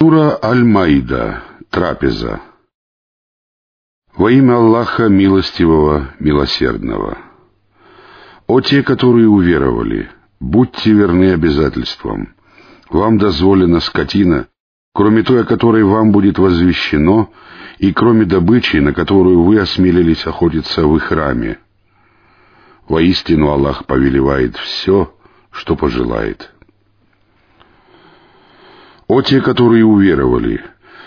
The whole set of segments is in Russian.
Сура Аль-Маида. Трапеза. Во имя Аллаха Милостивого, Милосердного. О те, которые уверовали, будьте верны обязательствам. Вам дозволена скотина, кроме той, о которой вам будет возвещено, и кроме добычи, на которую вы осмелились охотиться в их храме. Воистину Аллах повелевает все, что пожелает. О те, которые уверовали,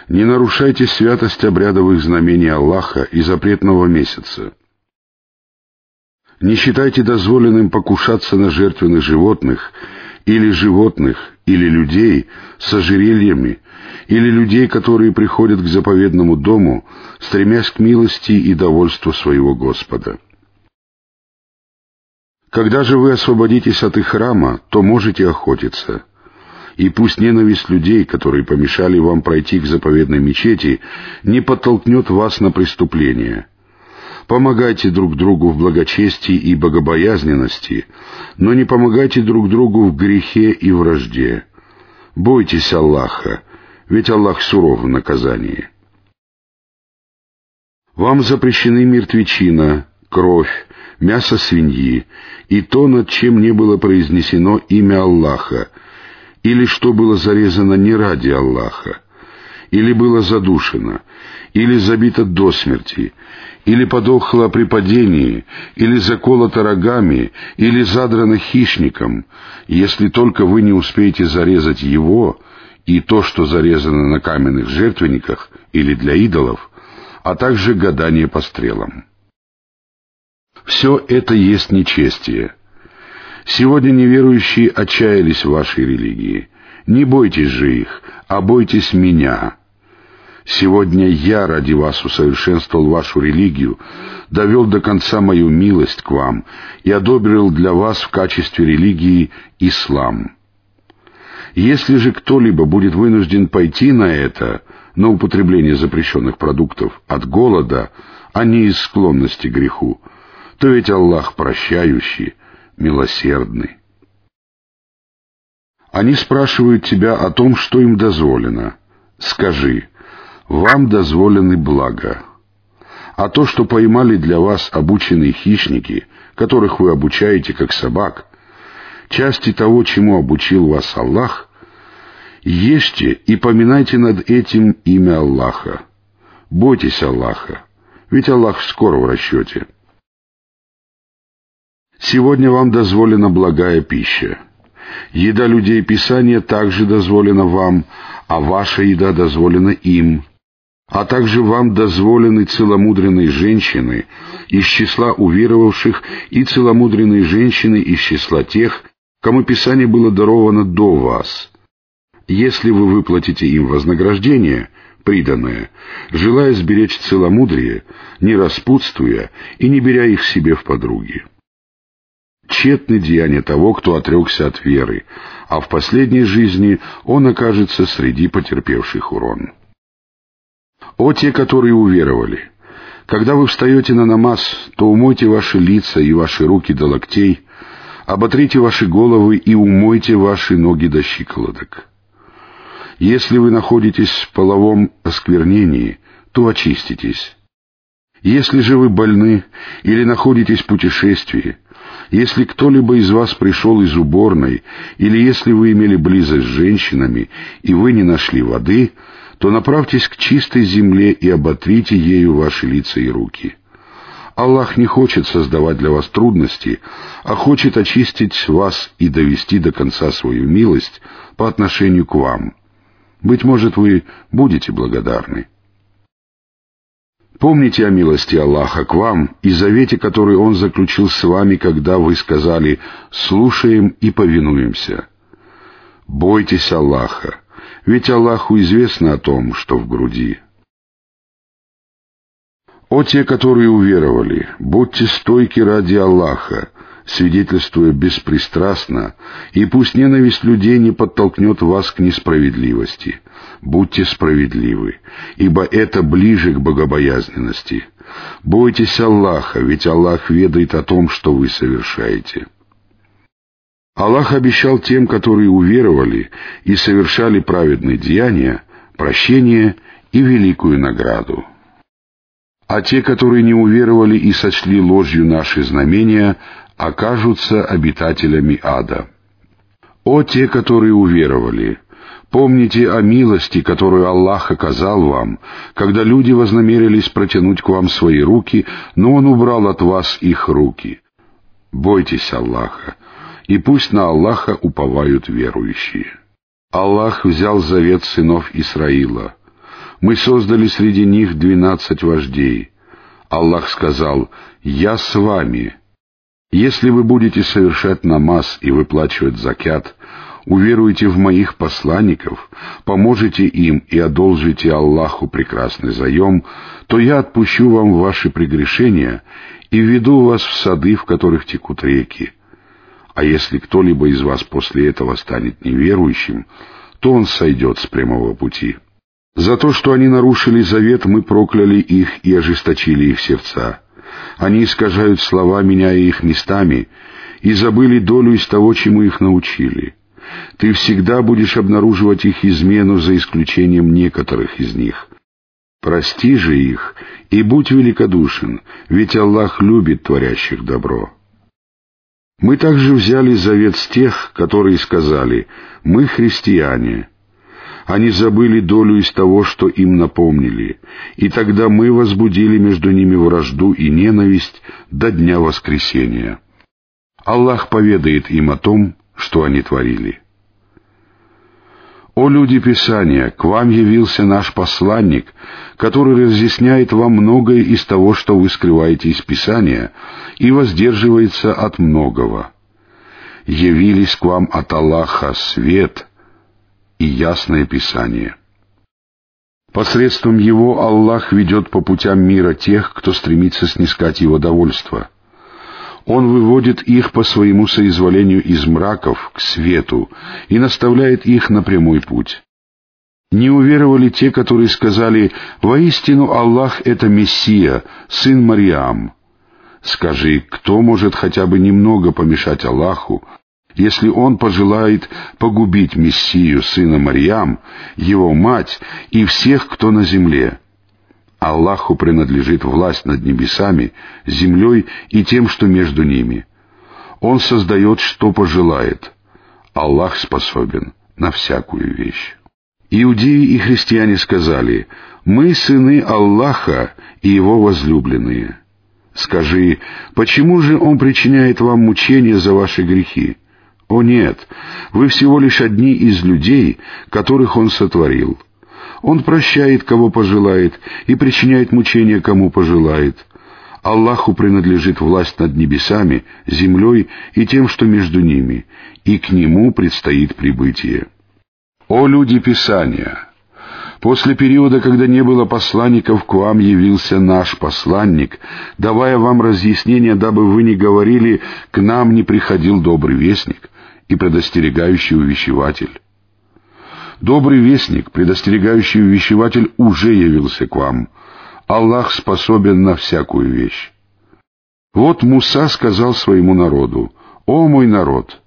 не нарушайте святость обрядовых знамений Аллаха и запретного месяца. Не считайте дозволенным покушаться на жертвенных животных, или животных, или людей с ожерельями, или людей, которые приходят к заповедному дому, стремясь к милости и довольству своего Господа. Когда же вы освободитесь от их храма, то можете охотиться — и пусть ненависть людей, которые помешали вам пройти к заповедной мечети, не подтолкнет вас на преступление. Помогайте друг другу в благочестии и богобоязненности, но не помогайте друг другу в грехе и вражде. Бойтесь Аллаха, ведь Аллах суров в наказании. Вам запрещены мертвечина, кровь, мясо свиньи и то, над чем не было произнесено имя Аллаха, или что было зарезано не ради Аллаха, или было задушено, или забито до смерти, или подохло при падении, или заколото рогами, или задрано хищником, если только вы не успеете зарезать его и то, что зарезано на каменных жертвенниках или для идолов, а также гадание по стрелам. Все это есть нечестие — Сегодня неверующие отчаялись в вашей религии. Не бойтесь же их, а бойтесь меня. Сегодня я ради вас усовершенствовал вашу религию, довел до конца мою милость к вам и одобрил для вас в качестве религии ислам. Если же кто-либо будет вынужден пойти на это, на употребление запрещенных продуктов от голода, а не из склонности к греху, то ведь Аллах прощающий, милосердный. Они спрашивают тебя о том, что им дозволено. Скажи, вам дозволены блага. А то, что поймали для вас обученные хищники, которых вы обучаете как собак, части того, чему обучил вас Аллах, ешьте и поминайте над этим имя Аллаха. Бойтесь Аллаха, ведь Аллах скоро в расчете. Сегодня вам дозволена благая пища. Еда людей Писания также дозволена вам, а ваша еда дозволена им. А также вам дозволены целомудренные женщины из числа уверовавших и целомудренные женщины из числа тех, кому Писание было даровано до вас. Если вы выплатите им вознаграждение, приданное, желая сберечь целомудрие, не распутствуя и не беря их себе в подруги тщетны деяния того, кто отрекся от веры, а в последней жизни он окажется среди потерпевших урон. О те, которые уверовали! Когда вы встаете на намаз, то умойте ваши лица и ваши руки до локтей, оботрите ваши головы и умойте ваши ноги до щиколоток. Если вы находитесь в половом осквернении, то очиститесь. Если же вы больны или находитесь в путешествии, если кто-либо из вас пришел из уборной, или если вы имели близость с женщинами, и вы не нашли воды, то направьтесь к чистой земле и оботрите ею ваши лица и руки. Аллах не хочет создавать для вас трудности, а хочет очистить вас и довести до конца свою милость по отношению к вам. Быть может, вы будете благодарны. Помните о милости Аллаха к вам и завете, который Он заключил с вами, когда вы сказали «слушаем и повинуемся». Бойтесь Аллаха, ведь Аллаху известно о том, что в груди. О те, которые уверовали, будьте стойки ради Аллаха, свидетельствуя беспристрастно, и пусть ненависть людей не подтолкнет вас к несправедливости. Будьте справедливы, ибо это ближе к богобоязненности. Бойтесь Аллаха, ведь Аллах ведает о том, что вы совершаете. Аллах обещал тем, которые уверовали и совершали праведные деяния, прощение и великую награду. А те, которые не уверовали и сочли ложью наши знамения, окажутся обитателями ада. О те, которые уверовали! Помните о милости, которую Аллах оказал вам, когда люди вознамерились протянуть к вам свои руки, но Он убрал от вас их руки. Бойтесь Аллаха, и пусть на Аллаха уповают верующие. Аллах взял завет сынов Исраила. Мы создали среди них двенадцать вождей. Аллах сказал, «Я с вами». Если вы будете совершать намаз и выплачивать закят, уверуете в моих посланников, поможете им и одолжите Аллаху прекрасный заем, то я отпущу вам ваши прегрешения и введу вас в сады, в которых текут реки. А если кто-либо из вас после этого станет неверующим, то он сойдет с прямого пути. За то, что они нарушили завет, мы прокляли их и ожесточили их сердца. Они искажают слова, меняя их местами, и забыли долю из того, чему их научили. Ты всегда будешь обнаруживать их измену за исключением некоторых из них. Прости же их и будь великодушен, ведь Аллах любит творящих добро. Мы также взяли завет с тех, которые сказали «Мы христиане». Они забыли долю из того, что им напомнили, и тогда мы возбудили между ними вражду и ненависть до дня воскресения. Аллах поведает им о том, что они творили. «О люди Писания, к вам явился наш посланник, который разъясняет вам многое из того, что вы скрываете из Писания, и воздерживается от многого. Явились к вам от Аллаха свет и ясное Писание». Посредством его Аллах ведет по путям мира тех, кто стремится снискать его довольство — он выводит их по своему соизволению из мраков к свету и наставляет их на прямой путь. Не уверовали те, которые сказали «Воистину Аллах — это Мессия, сын Мариам». Скажи, кто может хотя бы немного помешать Аллаху, если он пожелает погубить Мессию, сына Мариам, его мать и всех, кто на земле? Аллаху принадлежит власть над небесами, землей и тем, что между ними. Он создает, что пожелает. Аллах способен на всякую вещь. Иудеи и христиане сказали, «Мы сыны Аллаха и Его возлюбленные». Скажи, почему же Он причиняет вам мучения за ваши грехи? О нет, вы всего лишь одни из людей, которых Он сотворил. Он прощает, кого пожелает, и причиняет мучения, кому пожелает. Аллаху принадлежит власть над небесами, землей и тем, что между ними, и к Нему предстоит прибытие. О люди Писания! После периода, когда не было посланников, к вам явился наш посланник, давая вам разъяснение, дабы вы не говорили «к нам не приходил добрый вестник» и предостерегающий увещеватель. Добрый вестник, предостерегающий увещеватель, уже явился к вам. Аллах способен на всякую вещь. Вот Муса сказал своему народу, «О мой народ,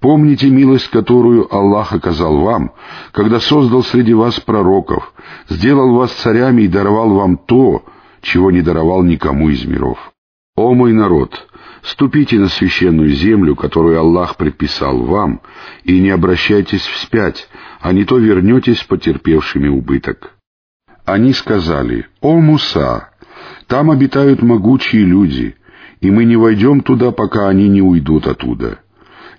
помните милость, которую Аллах оказал вам, когда создал среди вас пророков, сделал вас царями и даровал вам то, чего не даровал никому из миров. О мой народ, Ступите на священную землю, которую Аллах предписал вам, и не обращайтесь вспять, а не то вернетесь потерпевшими убыток». Они сказали, «О, Муса, там обитают могучие люди, и мы не войдем туда, пока они не уйдут оттуда.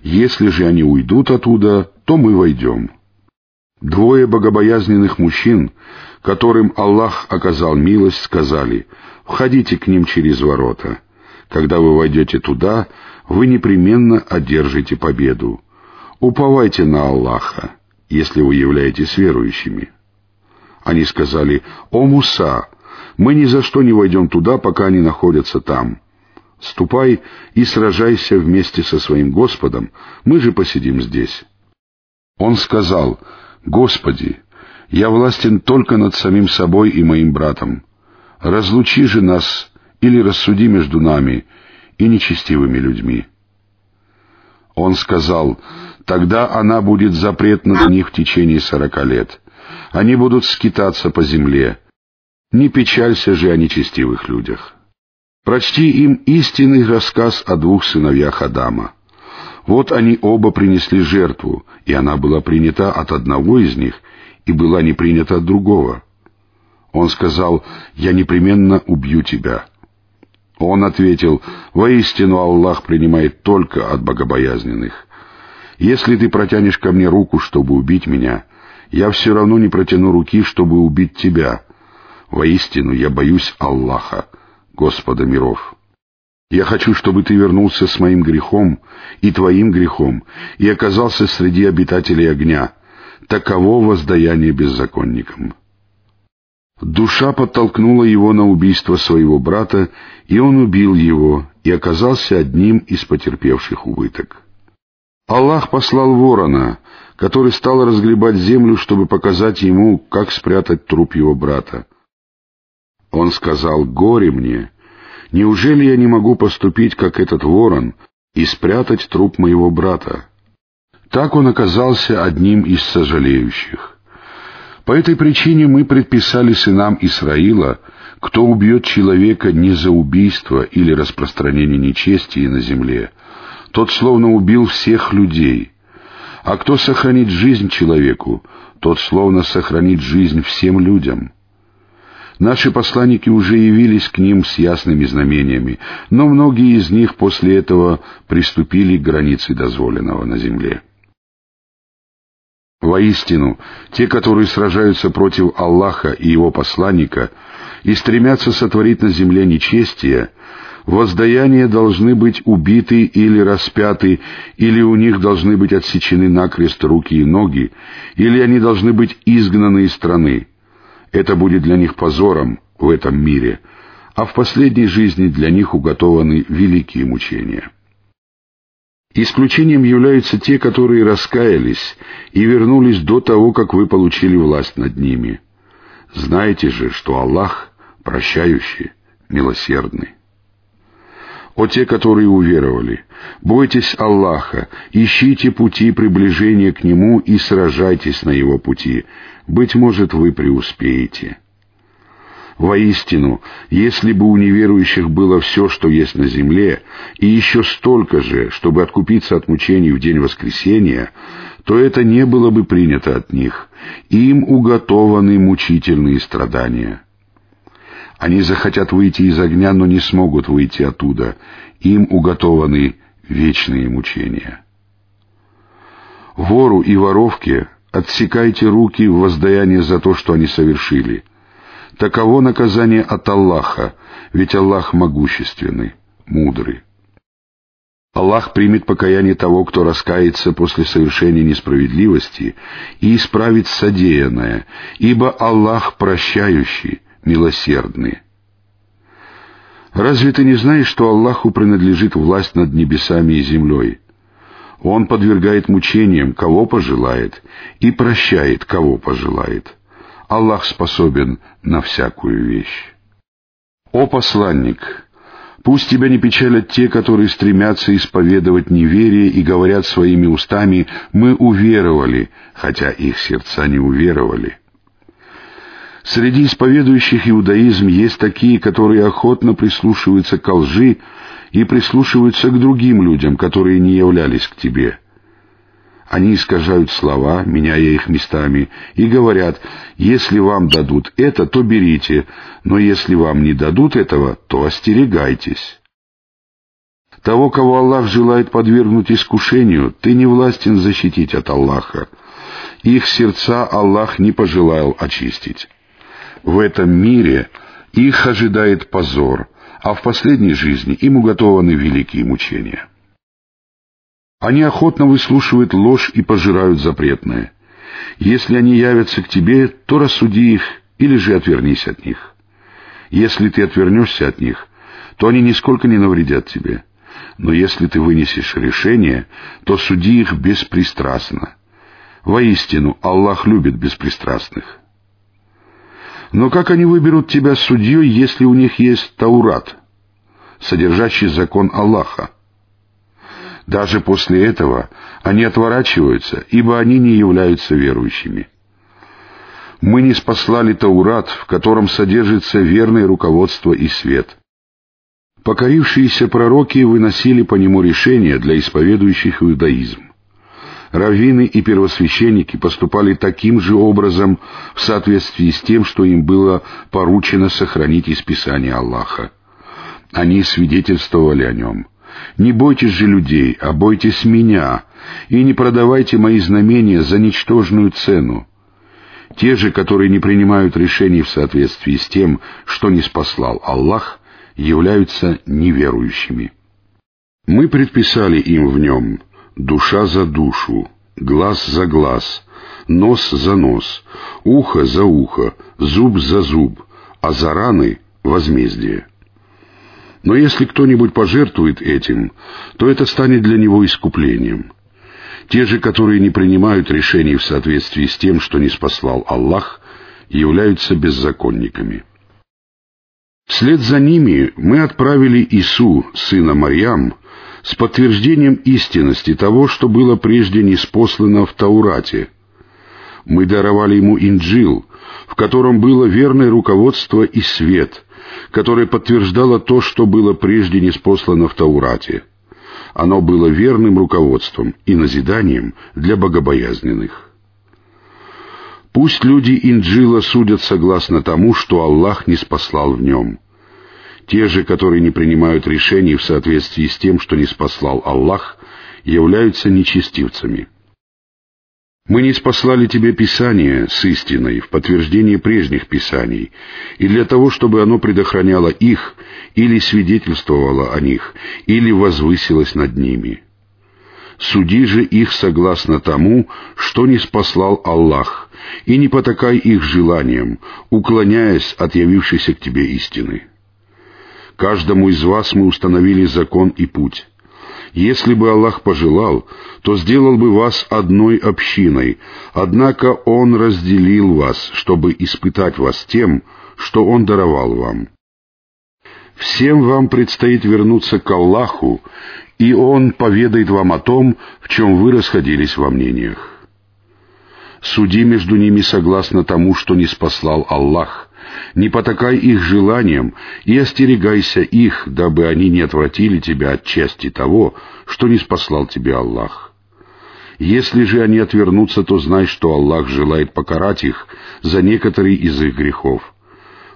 Если же они уйдут оттуда, то мы войдем». Двое богобоязненных мужчин, которым Аллах оказал милость, сказали, «Входите к ним через ворота». Когда вы войдете туда, вы непременно одержите победу. Уповайте на Аллаха, если вы являетесь верующими. Они сказали, «О, Муса, мы ни за что не войдем туда, пока они находятся там. Ступай и сражайся вместе со своим Господом, мы же посидим здесь». Он сказал, «Господи, я властен только над самим собой и моим братом. Разлучи же нас или рассуди между нами и нечестивыми людьми». Он сказал, «Тогда она будет запрет над них в течение сорока лет, они будут скитаться по земле. Не печалься же о нечестивых людях. Прочти им истинный рассказ о двух сыновьях Адама. Вот они оба принесли жертву, и она была принята от одного из них и была не принята от другого. Он сказал, «Я непременно убью тебя». Он ответил, «Воистину Аллах принимает только от богобоязненных. Если ты протянешь ко мне руку, чтобы убить меня, я все равно не протяну руки, чтобы убить тебя. Воистину я боюсь Аллаха, Господа миров. Я хочу, чтобы ты вернулся с моим грехом и твоим грехом и оказался среди обитателей огня. Таково воздаяние беззаконникам». Душа подтолкнула его на убийство своего брата, и он убил его и оказался одним из потерпевших убыток. Аллах послал ворона, который стал разгребать землю, чтобы показать ему, как спрятать труп его брата. Он сказал, «Горе мне! Неужели я не могу поступить, как этот ворон, и спрятать труп моего брата?» Так он оказался одним из сожалеющих. По этой причине мы предписали сынам Исраила, кто убьет человека не за убийство или распространение нечестия на земле, тот словно убил всех людей. А кто сохранит жизнь человеку, тот словно сохранит жизнь всем людям. Наши посланники уже явились к ним с ясными знамениями, но многие из них после этого приступили к границе дозволенного на земле. Воистину, те, которые сражаются против Аллаха и Его посланника и стремятся сотворить на земле нечестие, воздаяния должны быть убиты или распяты, или у них должны быть отсечены накрест руки и ноги, или они должны быть изгнаны из страны. Это будет для них позором в этом мире, а в последней жизни для них уготованы великие мучения. Исключением являются те, которые раскаялись и вернулись до того, как вы получили власть над ними. Знайте же, что Аллах прощающий, милосердный. О те, которые уверовали, бойтесь Аллаха, ищите пути приближения к Нему и сражайтесь на Его пути. Быть может, вы преуспеете. Воистину, если бы у неверующих было все, что есть на земле, и еще столько же, чтобы откупиться от мучений в день воскресения, то это не было бы принято от них. Им уготованы мучительные страдания. Они захотят выйти из огня, но не смогут выйти оттуда. Им уготованы вечные мучения. Вору и воровке отсекайте руки в воздаяние за то, что они совершили — Таково наказание от Аллаха, ведь Аллах могущественный, мудрый. Аллах примет покаяние того, кто раскается после совершения несправедливости и исправит содеянное, ибо Аллах прощающий, милосердный. Разве ты не знаешь, что Аллаху принадлежит власть над небесами и землей? Он подвергает мучениям, кого пожелает, и прощает, кого пожелает. Аллах способен на всякую вещь. О посланник, пусть тебя не печалят те, которые стремятся исповедовать неверие и говорят своими устами «мы уверовали», хотя их сердца не уверовали. Среди исповедующих иудаизм есть такие, которые охотно прислушиваются к лжи и прислушиваются к другим людям, которые не являлись к тебе — они искажают слова, меняя их местами, и говорят, если вам дадут это, то берите, но если вам не дадут этого, то остерегайтесь. Того, кого Аллах желает подвергнуть искушению, ты не властен защитить от Аллаха. Их сердца Аллах не пожелал очистить. В этом мире их ожидает позор, а в последней жизни им уготованы великие мучения. Они охотно выслушивают ложь и пожирают запретное. Если они явятся к тебе, то рассуди их или же отвернись от них. Если ты отвернешься от них, то они нисколько не навредят тебе. Но если ты вынесешь решение, то суди их беспристрастно. Воистину, Аллах любит беспристрастных. Но как они выберут тебя судьей, если у них есть Таурат, содержащий закон Аллаха? Даже после этого они отворачиваются, ибо они не являются верующими. Мы не спаслали Таурат, в котором содержится верное руководство и свет. Покорившиеся пророки выносили по нему решения для исповедующих иудаизм. Раввины и первосвященники поступали таким же образом в соответствии с тем, что им было поручено сохранить из Писания Аллаха. Они свидетельствовали о нем. «Не бойтесь же людей, а бойтесь меня, и не продавайте мои знамения за ничтожную цену. Те же, которые не принимают решений в соответствии с тем, что не спаслал Аллах, являются неверующими. Мы предписали им в нем душа за душу, глаз за глаз, нос за нос, ухо за ухо, зуб за зуб, а за раны — возмездие. Но если кто-нибудь пожертвует этим, то это станет для него искуплением. Те же, которые не принимают решений в соответствии с тем, что не спаслал Аллах, являются беззаконниками. Вслед за ними мы отправили Ису, сына Марьям, с подтверждением истинности того, что было прежде неспослано в Таурате. Мы даровали ему инджил, в котором было верное руководство и свет, которое подтверждало то, что было прежде неспослано в Таурате. Оно было верным руководством и назиданием для богобоязненных. Пусть люди Инджила судят согласно тому, что Аллах не спаслал в нем — те же, которые не принимают решений в соответствии с тем, что не спаслал Аллах, являются нечестивцами. Мы не спаслали тебе Писание с истиной в подтверждение прежних Писаний, и для того, чтобы оно предохраняло их, или свидетельствовало о них, или возвысилось над ними. Суди же их согласно тому, что не спаслал Аллах, и не потакай их желаниям, уклоняясь от явившейся к тебе истины. Каждому из вас мы установили закон и путь. Если бы Аллах пожелал, то сделал бы вас одной общиной, однако Он разделил вас, чтобы испытать вас тем, что Он даровал вам. Всем вам предстоит вернуться к Аллаху, и Он поведает вам о том, в чем вы расходились во мнениях. Суди между ними согласно тому, что не спаслал Аллах, не потакай их желаниям и остерегайся их, дабы они не отвратили тебя от части того, что не спаслал тебе Аллах. Если же они отвернутся, то знай, что Аллах желает покарать их за некоторые из их грехов.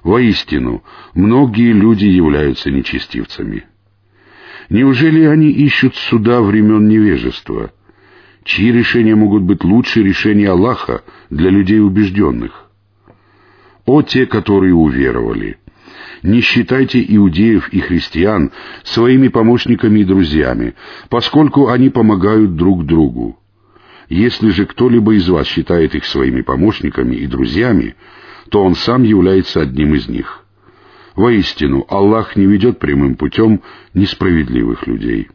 Воистину, многие люди являются нечестивцами. Неужели они ищут суда времен невежества? Чьи решения могут быть лучше решения Аллаха для людей убежденных? «О те, которые уверовали! Не считайте иудеев и христиан своими помощниками и друзьями, поскольку они помогают друг другу. Если же кто-либо из вас считает их своими помощниками и друзьями, то он сам является одним из них. Воистину, Аллах не ведет прямым путем несправедливых людей».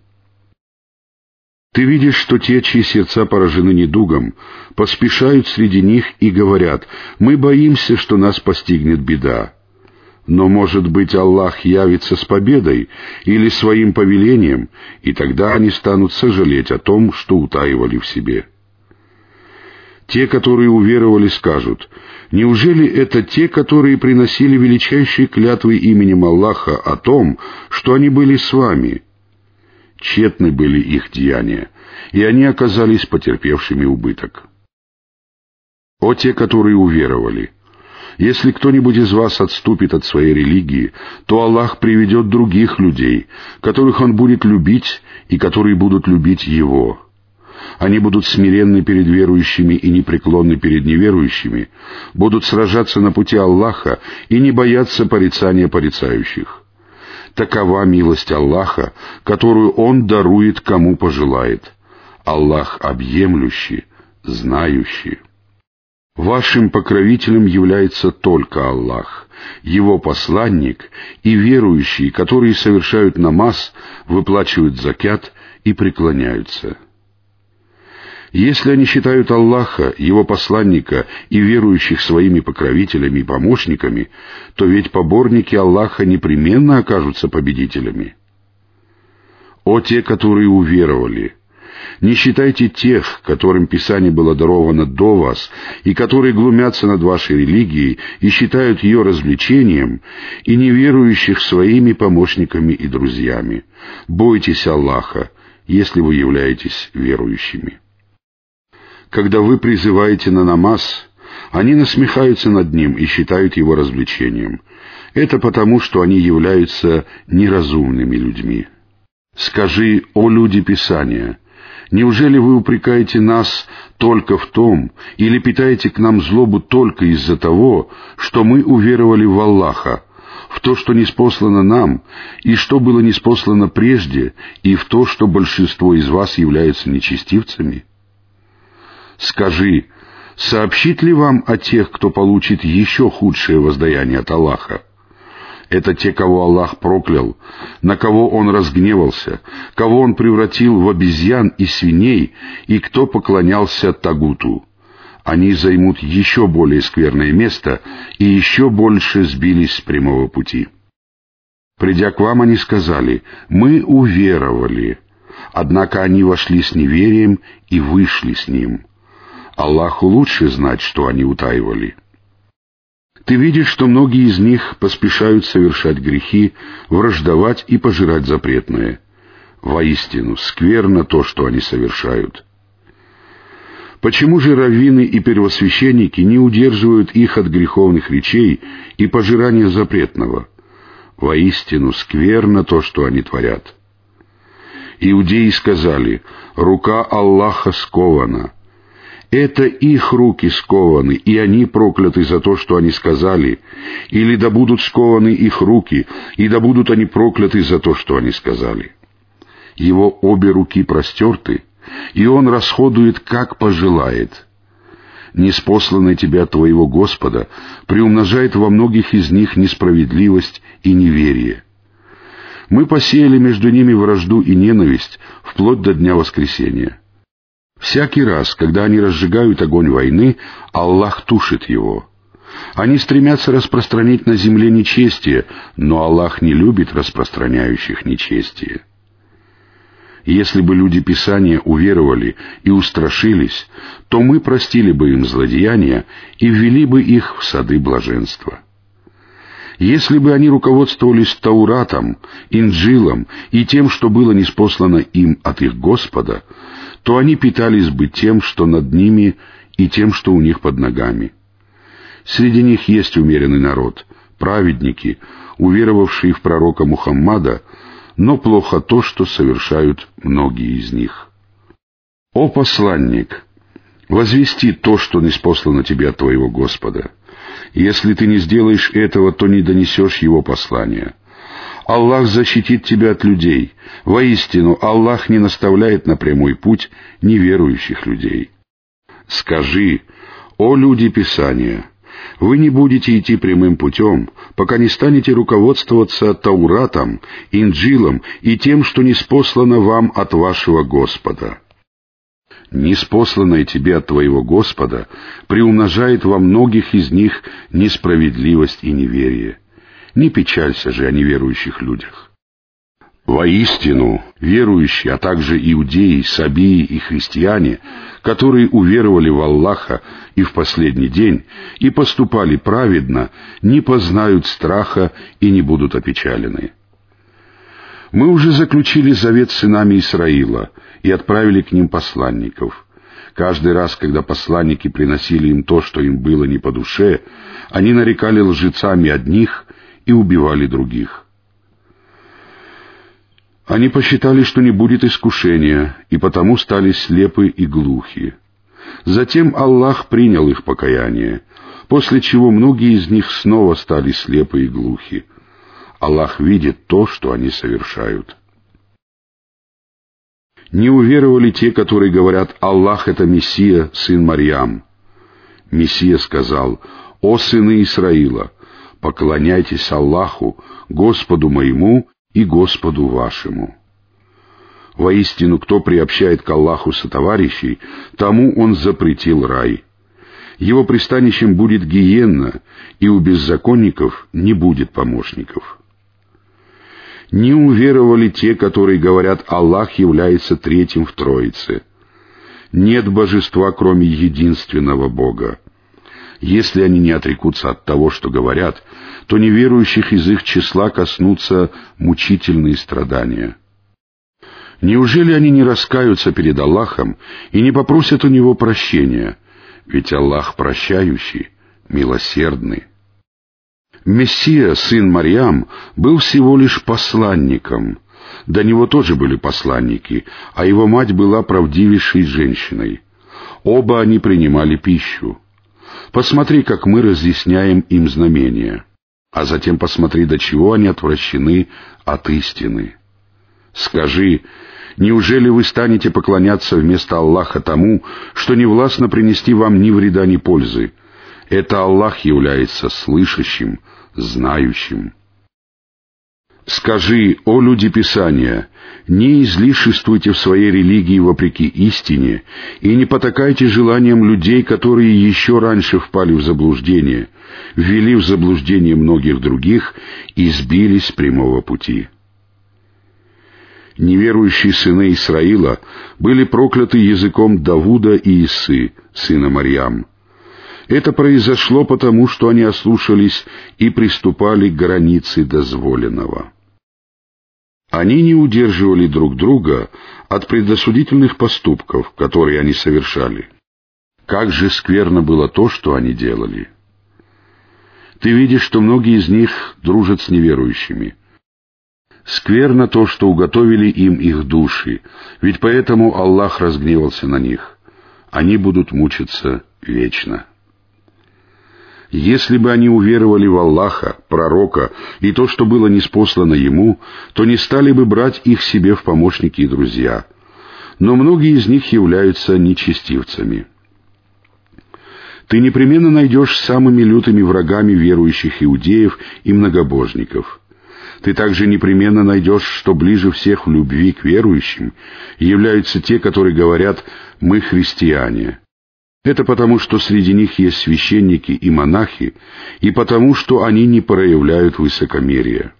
Ты видишь, что те, чьи сердца поражены недугом, поспешают среди них и говорят, «Мы боимся, что нас постигнет беда». Но, может быть, Аллах явится с победой или своим повелением, и тогда они станут сожалеть о том, что утаивали в себе. Те, которые уверовали, скажут, «Неужели это те, которые приносили величайшие клятвы именем Аллаха о том, что они были с вами?» Тщетны были их деяния, и они оказались потерпевшими убыток. О те, которые уверовали! Если кто-нибудь из вас отступит от своей религии, то Аллах приведет других людей, которых Он будет любить и которые будут любить Его. Они будут смиренны перед верующими и непреклонны перед неверующими, будут сражаться на пути Аллаха и не бояться порицания порицающих. Такова милость Аллаха, которую Он дарует кому пожелает. Аллах объемлющий, знающий. Вашим покровителем является только Аллах, Его посланник и верующие, которые совершают намаз, выплачивают закят и преклоняются. Если они считают Аллаха, Его посланника и верующих своими покровителями и помощниками, то ведь поборники Аллаха непременно окажутся победителями. О те, которые уверовали! Не считайте тех, которым Писание было даровано до вас, и которые глумятся над вашей религией и считают ее развлечением, и неверующих своими помощниками и друзьями. Бойтесь Аллаха, если вы являетесь верующими. Когда вы призываете на намаз, они насмехаются над ним и считают его развлечением. Это потому, что они являются неразумными людьми. Скажи, о люди Писания, неужели вы упрекаете нас только в том, или питаете к нам злобу только из-за того, что мы уверовали в Аллаха, в то, что неспослано нам, и что было неспослано прежде, и в то, что большинство из вас являются нечестивцами? Скажи, сообщит ли вам о тех, кто получит еще худшее воздаяние от Аллаха? Это те, кого Аллах проклял, на кого Он разгневался, кого Он превратил в обезьян и свиней, и кто поклонялся Тагуту. Они займут еще более скверное место и еще больше сбились с прямого пути. Придя к вам, они сказали, «Мы уверовали». Однако они вошли с неверием и вышли с ним. Аллаху лучше знать, что они утаивали. Ты видишь, что многие из них поспешают совершать грехи, враждовать и пожирать запретное. Воистину, скверно то, что они совершают. Почему же раввины и первосвященники не удерживают их от греховных речей и пожирания запретного? Воистину, скверно то, что они творят. Иудеи сказали, «Рука Аллаха скована, это их руки скованы, и они прокляты за то, что они сказали. Или да будут скованы их руки, и да будут они прокляты за то, что они сказали. Его обе руки простерты, и он расходует, как пожелает. Неспосланный тебя твоего Господа приумножает во многих из них несправедливость и неверие. Мы посеяли между ними вражду и ненависть вплоть до дня воскресения. Всякий раз, когда они разжигают огонь войны, Аллах тушит его. Они стремятся распространить на земле нечестие, но Аллах не любит распространяющих нечестие. Если бы люди Писания уверовали и устрашились, то мы простили бы им злодеяния и ввели бы их в сады блаженства. Если бы они руководствовались Тауратом, Инджилом и тем, что было неспослано им от их Господа, то они питались бы тем, что над ними, и тем, что у них под ногами. Среди них есть умеренный народ, праведники, уверовавшие в пророка Мухаммада, но плохо то, что совершают многие из них. «О посланник, возвести то, что не спослано тебе от твоего Господа. Если ты не сделаешь этого, то не донесешь его послания. Аллах защитит тебя от людей. Воистину, Аллах не наставляет на прямой путь неверующих людей. Скажи, о люди Писания, вы не будете идти прямым путем, пока не станете руководствоваться Тауратом, Инджилом и тем, что не спослано вам от вашего Господа. Неспосланное тебе от твоего Господа приумножает во многих из них несправедливость и неверие. Не печалься же о неверующих людях. Воистину, верующие, а также иудеи, сабии и христиане, которые уверовали в Аллаха и в последний день, и поступали праведно, не познают страха и не будут опечалены. Мы уже заключили завет с сынами Исраила и отправили к ним посланников. Каждый раз, когда посланники приносили им то, что им было не по душе, они нарекали лжецами одних и убивали других. Они посчитали, что не будет искушения, и потому стали слепы и глухи. Затем Аллах принял их покаяние, после чего многие из них снова стали слепы и глухи. Аллах видит то, что они совершают. Не уверовали те, которые говорят «Аллах — это Мессия, сын Марьям». Мессия сказал «О сыны Исраила, поклоняйтесь Аллаху, Господу моему и Господу вашему. Воистину, кто приобщает к Аллаху сотоварищей, тому он запретил рай. Его пристанищем будет гиенна, и у беззаконников не будет помощников. Не уверовали те, которые говорят, Аллах является третьим в Троице. Нет божества, кроме единственного Бога. Если они не отрекутся от того, что говорят, то неверующих из их числа коснутся мучительные страдания. Неужели они не раскаются перед Аллахом и не попросят у Него прощения? Ведь Аллах прощающий, милосердный. Мессия, сын Марьям, был всего лишь посланником. До него тоже были посланники, а его мать была правдивейшей женщиной. Оба они принимали пищу. Посмотри, как мы разъясняем им знамения, а затем посмотри, до чего они отвращены от истины. Скажи, неужели вы станете поклоняться вместо Аллаха тому, что не властно принести вам ни вреда, ни пользы? Это Аллах является слышащим, знающим. Скажи, о люди Писания, не излишествуйте в своей религии вопреки истине и не потакайте желаниям людей, которые еще раньше впали в заблуждение, ввели в заблуждение многих других и сбились с прямого пути. Неверующие сыны Исраила были прокляты языком Давуда и Исы, сына Марьям. Это произошло потому, что они ослушались и приступали к границе дозволенного. Они не удерживали друг друга от предосудительных поступков, которые они совершали. Как же скверно было то, что они делали. Ты видишь, что многие из них дружат с неверующими. Скверно то, что уготовили им их души, ведь поэтому Аллах разгневался на них. Они будут мучиться вечно. Если бы они уверовали в Аллаха, пророка и то, что было неспослано ему, то не стали бы брать их себе в помощники и друзья. Но многие из них являются нечестивцами. Ты непременно найдешь самыми лютыми врагами верующих иудеев и многобожников. Ты также непременно найдешь, что ближе всех в любви к верующим являются те, которые говорят «мы христиане», это потому, что среди них есть священники и монахи, и потому, что они не проявляют высокомерия.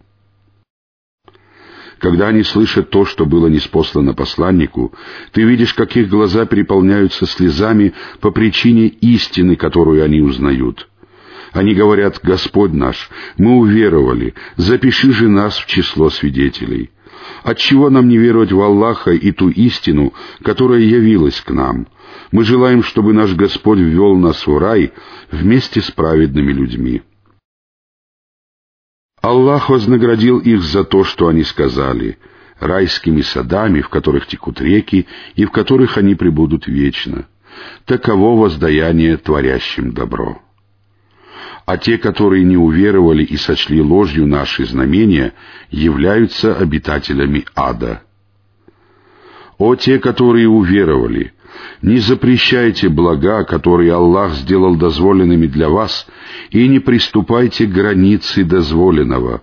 Когда они слышат то, что было неспослано посланнику, ты видишь, как их глаза переполняются слезами по причине истины, которую они узнают. Они говорят, «Господь наш, мы уверовали, запиши же нас в число свидетелей». Отчего нам не веровать в Аллаха и ту истину, которая явилась к нам? Мы желаем, чтобы наш Господь ввел нас в рай вместе с праведными людьми. Аллах вознаградил их за то, что они сказали, райскими садами, в которых текут реки и в которых они пребудут вечно. Таково воздаяние творящим добро. А те, которые не уверовали и сочли ложью наши знамения, являются обитателями ада. О те, которые уверовали, не запрещайте блага, которые Аллах сделал дозволенными для вас, и не приступайте к границе дозволенного.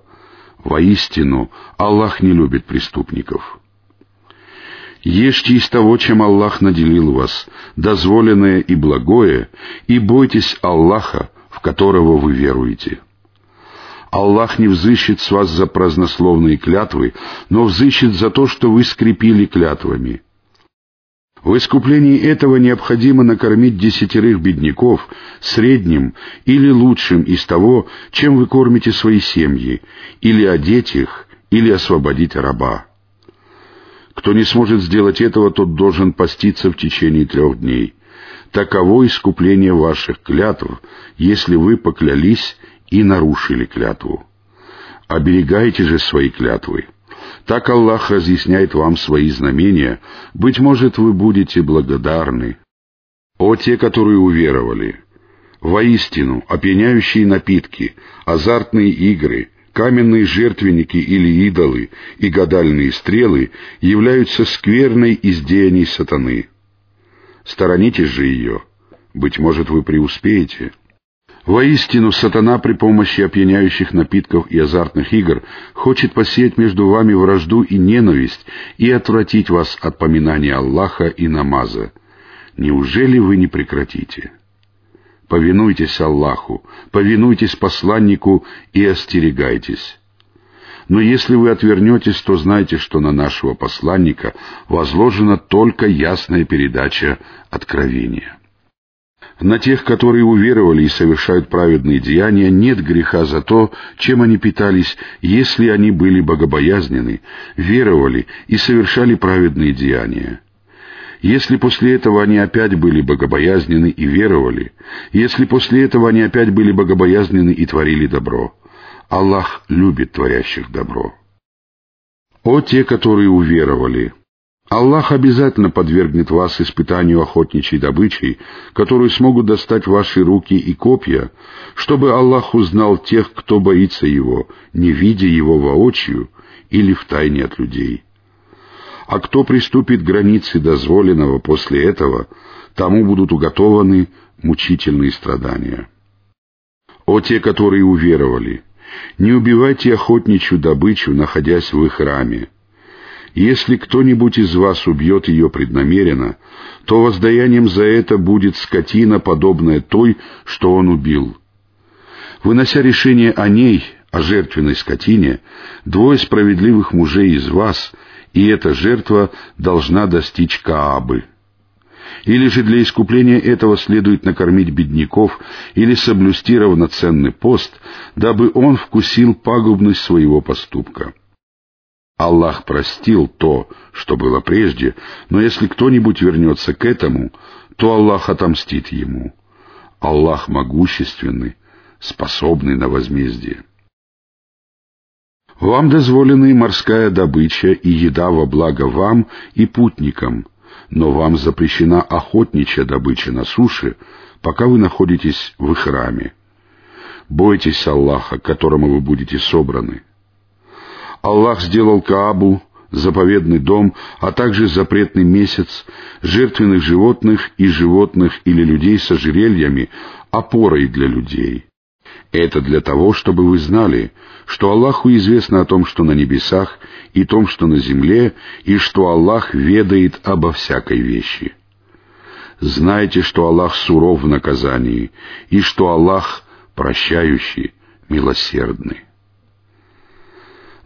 Воистину, Аллах не любит преступников. Ешьте из того, чем Аллах наделил вас, дозволенное и благое, и бойтесь Аллаха, в которого вы веруете. Аллах не взыщет с вас за празднословные клятвы, но взыщет за то, что вы скрепили клятвами. В искуплении этого необходимо накормить десятерых бедняков средним или лучшим из того, чем вы кормите свои семьи, или одеть их, или освободить раба. Кто не сможет сделать этого, тот должен поститься в течение трех дней. Таково искупление ваших клятв, если вы поклялись и нарушили клятву. Оберегайте же свои клятвы. Так Аллах разъясняет вам свои знамения. Быть может, вы будете благодарны. О те, которые уверовали! Воистину, опьяняющие напитки, азартные игры, каменные жертвенники или идолы и гадальные стрелы являются скверной из деяний сатаны. Сторонитесь же ее. Быть может, вы преуспеете. Воистину, сатана при помощи опьяняющих напитков и азартных игр хочет посеять между вами вражду и ненависть и отвратить вас от поминания Аллаха и намаза. Неужели вы не прекратите? Повинуйтесь Аллаху, повинуйтесь посланнику и остерегайтесь. Но если вы отвернетесь, то знайте, что на нашего посланника возложена только ясная передача откровения. На тех, которые уверовали и совершают праведные деяния, нет греха за то, чем они питались, если они были богобоязнены, веровали и совершали праведные деяния. Если после этого они опять были богобоязнены и веровали, если после этого они опять были богобоязнены и творили добро, Аллах любит творящих добро. О те, которые уверовали! Аллах обязательно подвергнет вас испытанию охотничьей добычей, которую смогут достать ваши руки и копья, чтобы Аллах узнал тех, кто боится Его, не видя Его воочию или в тайне от людей. А кто приступит к границе дозволенного после этого, тому будут уготованы мучительные страдания. О те, которые уверовали! Не убивайте охотничью добычу, находясь в их раме. Если кто-нибудь из вас убьет ее преднамеренно, то воздаянием за это будет скотина, подобная той, что он убил. Вынося решение о ней, о жертвенной скотине, двое справедливых мужей из вас, и эта жертва должна достичь Каабы. Или же для искупления этого следует накормить бедняков или соблюсти равноценный пост, дабы он вкусил пагубность своего поступка. Аллах простил то, что было прежде, но если кто-нибудь вернется к этому, то Аллах отомстит ему. Аллах могущественный, способный на возмездие. Вам дозволены морская добыча и еда во благо вам и путникам, но вам запрещена охотничья добыча на суше, пока вы находитесь в храме. Бойтесь Аллаха, к которому вы будете собраны. Аллах сделал Каабу, заповедный дом, а также запретный месяц, жертвенных животных и животных или людей с ожерельями, опорой для людей. Это для того, чтобы вы знали, что Аллаху известно о том, что на небесах, и том, что на земле, и что Аллах ведает обо всякой вещи. Знайте, что Аллах суров в наказании, и что Аллах прощающий, милосердный.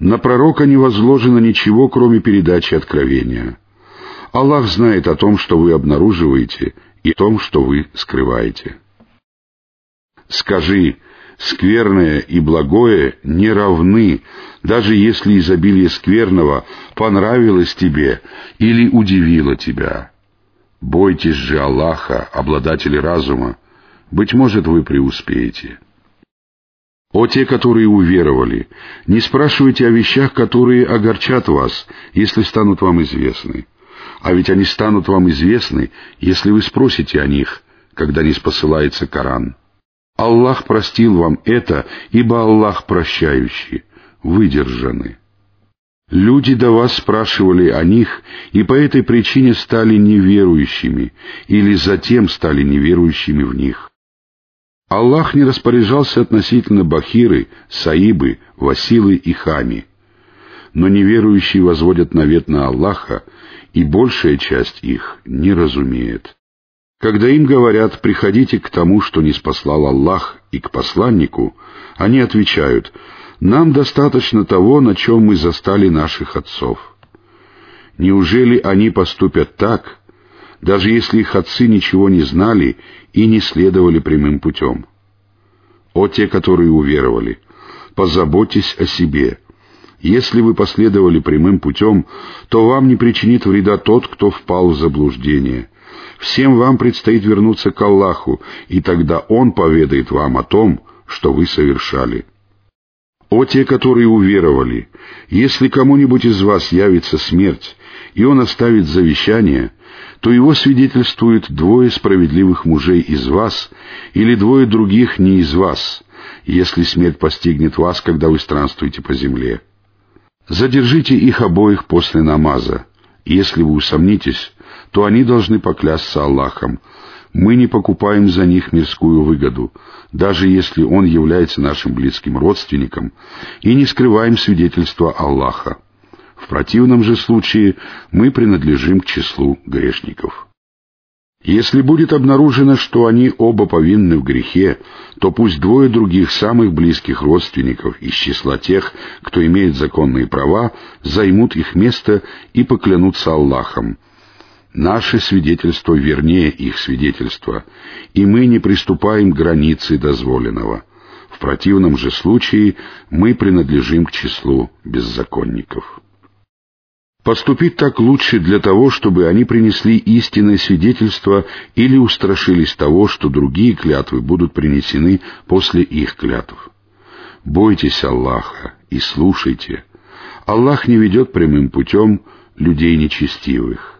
На пророка не возложено ничего, кроме передачи откровения. Аллах знает о том, что вы обнаруживаете, и о том, что вы скрываете. Скажи, скверное и благое не равны, даже если изобилие скверного понравилось тебе или удивило тебя. Бойтесь же Аллаха, обладателя разума, быть может, вы преуспеете. О те, которые уверовали, не спрашивайте о вещах, которые огорчат вас, если станут вам известны. А ведь они станут вам известны, если вы спросите о них, когда не спосылается Коран. Аллах простил вам это, ибо Аллах прощающий, выдержаны. Люди до вас спрашивали о них, и по этой причине стали неверующими, или затем стали неверующими в них. Аллах не распоряжался относительно Бахиры, Саибы, Василы и Хами. Но неверующие возводят навет на Аллаха, и большая часть их не разумеет. Когда им говорят «приходите к тому, что не спаслал Аллах, и к посланнику», они отвечают «нам достаточно того, на чем мы застали наших отцов». Неужели они поступят так, даже если их отцы ничего не знали и не следовали прямым путем. О те, которые уверовали, позаботьтесь о себе. Если вы последовали прямым путем, то вам не причинит вреда тот, кто впал в заблуждение. Всем вам предстоит вернуться к Аллаху, и тогда Он поведает вам о том, что вы совершали. О те, которые уверовали, если кому-нибудь из вас явится смерть, и он оставит завещание, то его свидетельствуют двое справедливых мужей из вас или двое других не из вас, если смерть постигнет вас, когда вы странствуете по земле. Задержите их обоих после намаза. Если вы усомнитесь, то они должны поклясться Аллахом. Мы не покупаем за них мирскую выгоду, даже если он является нашим близким родственником, и не скрываем свидетельства Аллаха. В противном же случае мы принадлежим к числу грешников. Если будет обнаружено, что они оба повинны в грехе, то пусть двое других самых близких родственников из числа тех, кто имеет законные права, займут их место и поклянутся Аллахом. Наше свидетельство вернее их свидетельства, и мы не приступаем к границе дозволенного. В противном же случае мы принадлежим к числу беззаконников. Поступить так лучше для того, чтобы они принесли истинное свидетельство или устрашились того, что другие клятвы будут принесены после их клятв. Бойтесь Аллаха и слушайте. Аллах не ведет прямым путем людей нечестивых.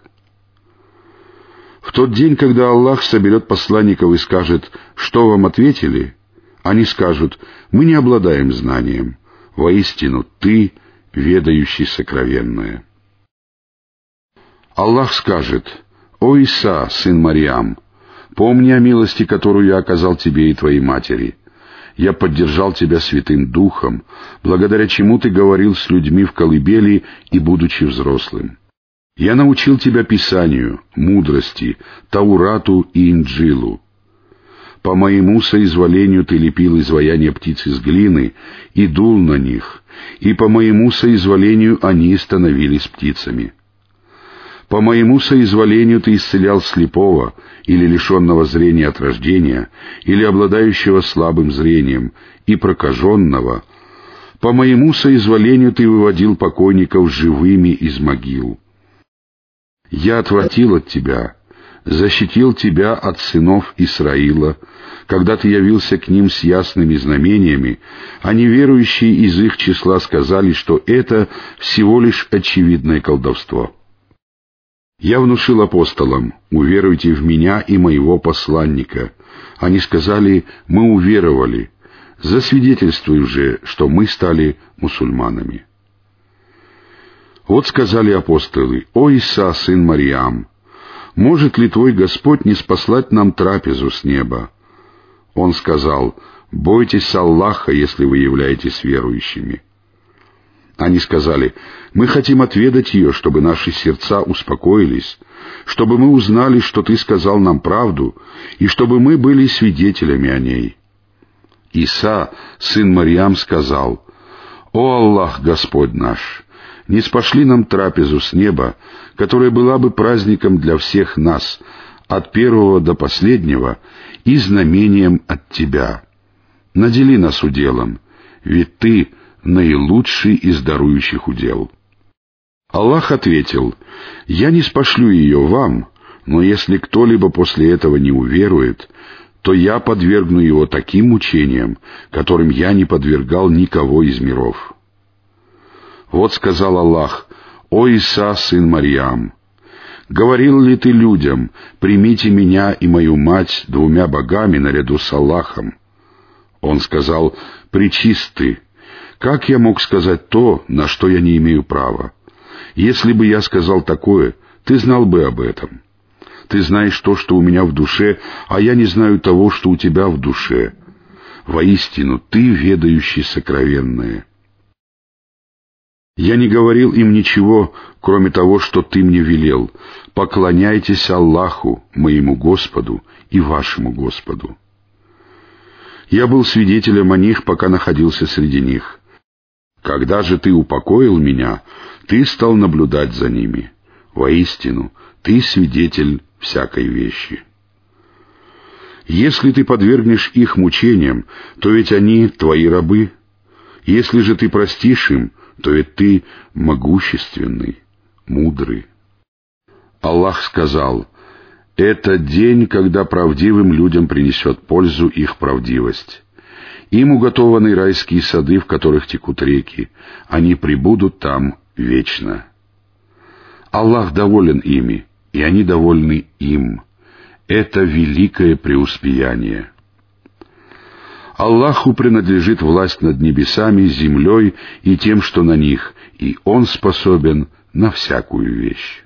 В тот день, когда Аллах соберет посланников и скажет, что вам ответили, они скажут, мы не обладаем знанием. Воистину, ты, ведающий сокровенное. Аллах скажет, «О Иса, сын Мариам, помни о милости, которую я оказал тебе и твоей матери. Я поддержал тебя Святым Духом, благодаря чему ты говорил с людьми в колыбели и будучи взрослым. Я научил тебя Писанию, мудрости, Таурату и Инджилу. По моему соизволению ты лепил изваяние птиц из глины и дул на них, и по моему соизволению они становились птицами». По моему соизволению ты исцелял слепого или лишенного зрения от рождения, или обладающего слабым зрением, и прокаженного. По моему соизволению ты выводил покойников живыми из могил. Я отвратил от тебя, защитил тебя от сынов Исраила, когда ты явился к ним с ясными знамениями, а неверующие из их числа сказали, что это всего лишь очевидное колдовство. Я внушил апостолам, уверуйте в меня и моего посланника. Они сказали, мы уверовали. Засвидетельствуй же, что мы стали мусульманами. Вот сказали апостолы, «О Иса, сын Мариам, может ли твой Господь не спаслать нам трапезу с неба?» Он сказал, «Бойтесь Аллаха, если вы являетесь верующими». Они сказали, «Мы хотим отведать ее, чтобы наши сердца успокоились, чтобы мы узнали, что ты сказал нам правду, и чтобы мы были свидетелями о ней». Иса, сын Мариам, сказал, «О Аллах, Господь наш, не спошли нам трапезу с неба, которая была бы праздником для всех нас, от первого до последнего, и знамением от Тебя. Надели нас уделом, ведь Ты — наилучший из дарующих удел. Аллах ответил, «Я не спошлю ее вам, но если кто-либо после этого не уверует, то я подвергну его таким мучениям, которым я не подвергал никого из миров». Вот сказал Аллах, «О Иса, сын Марьям, говорил ли ты людям, примите меня и мою мать двумя богами наряду с Аллахом?» Он сказал, «Причисты, как я мог сказать то, на что я не имею права? Если бы я сказал такое, ты знал бы об этом. Ты знаешь то, что у меня в душе, а я не знаю того, что у тебя в душе. Воистину, ты ведающий сокровенное. Я не говорил им ничего, кроме того, что ты мне велел. Поклоняйтесь Аллаху, моему Господу и вашему Господу. Я был свидетелем о них, пока находился среди них. Когда же ты упокоил меня, ты стал наблюдать за ними. Воистину, ты свидетель всякой вещи. Если ты подвергнешь их мучениям, то ведь они твои рабы. Если же ты простишь им, то ведь ты могущественный, мудрый. Аллах сказал, «Это день, когда правдивым людям принесет пользу их правдивость». Им уготованы райские сады, в которых текут реки. Они прибудут там вечно. Аллах доволен ими, и они довольны им. Это великое преуспеяние. Аллаху принадлежит власть над небесами, землей и тем, что на них, и Он способен на всякую вещь.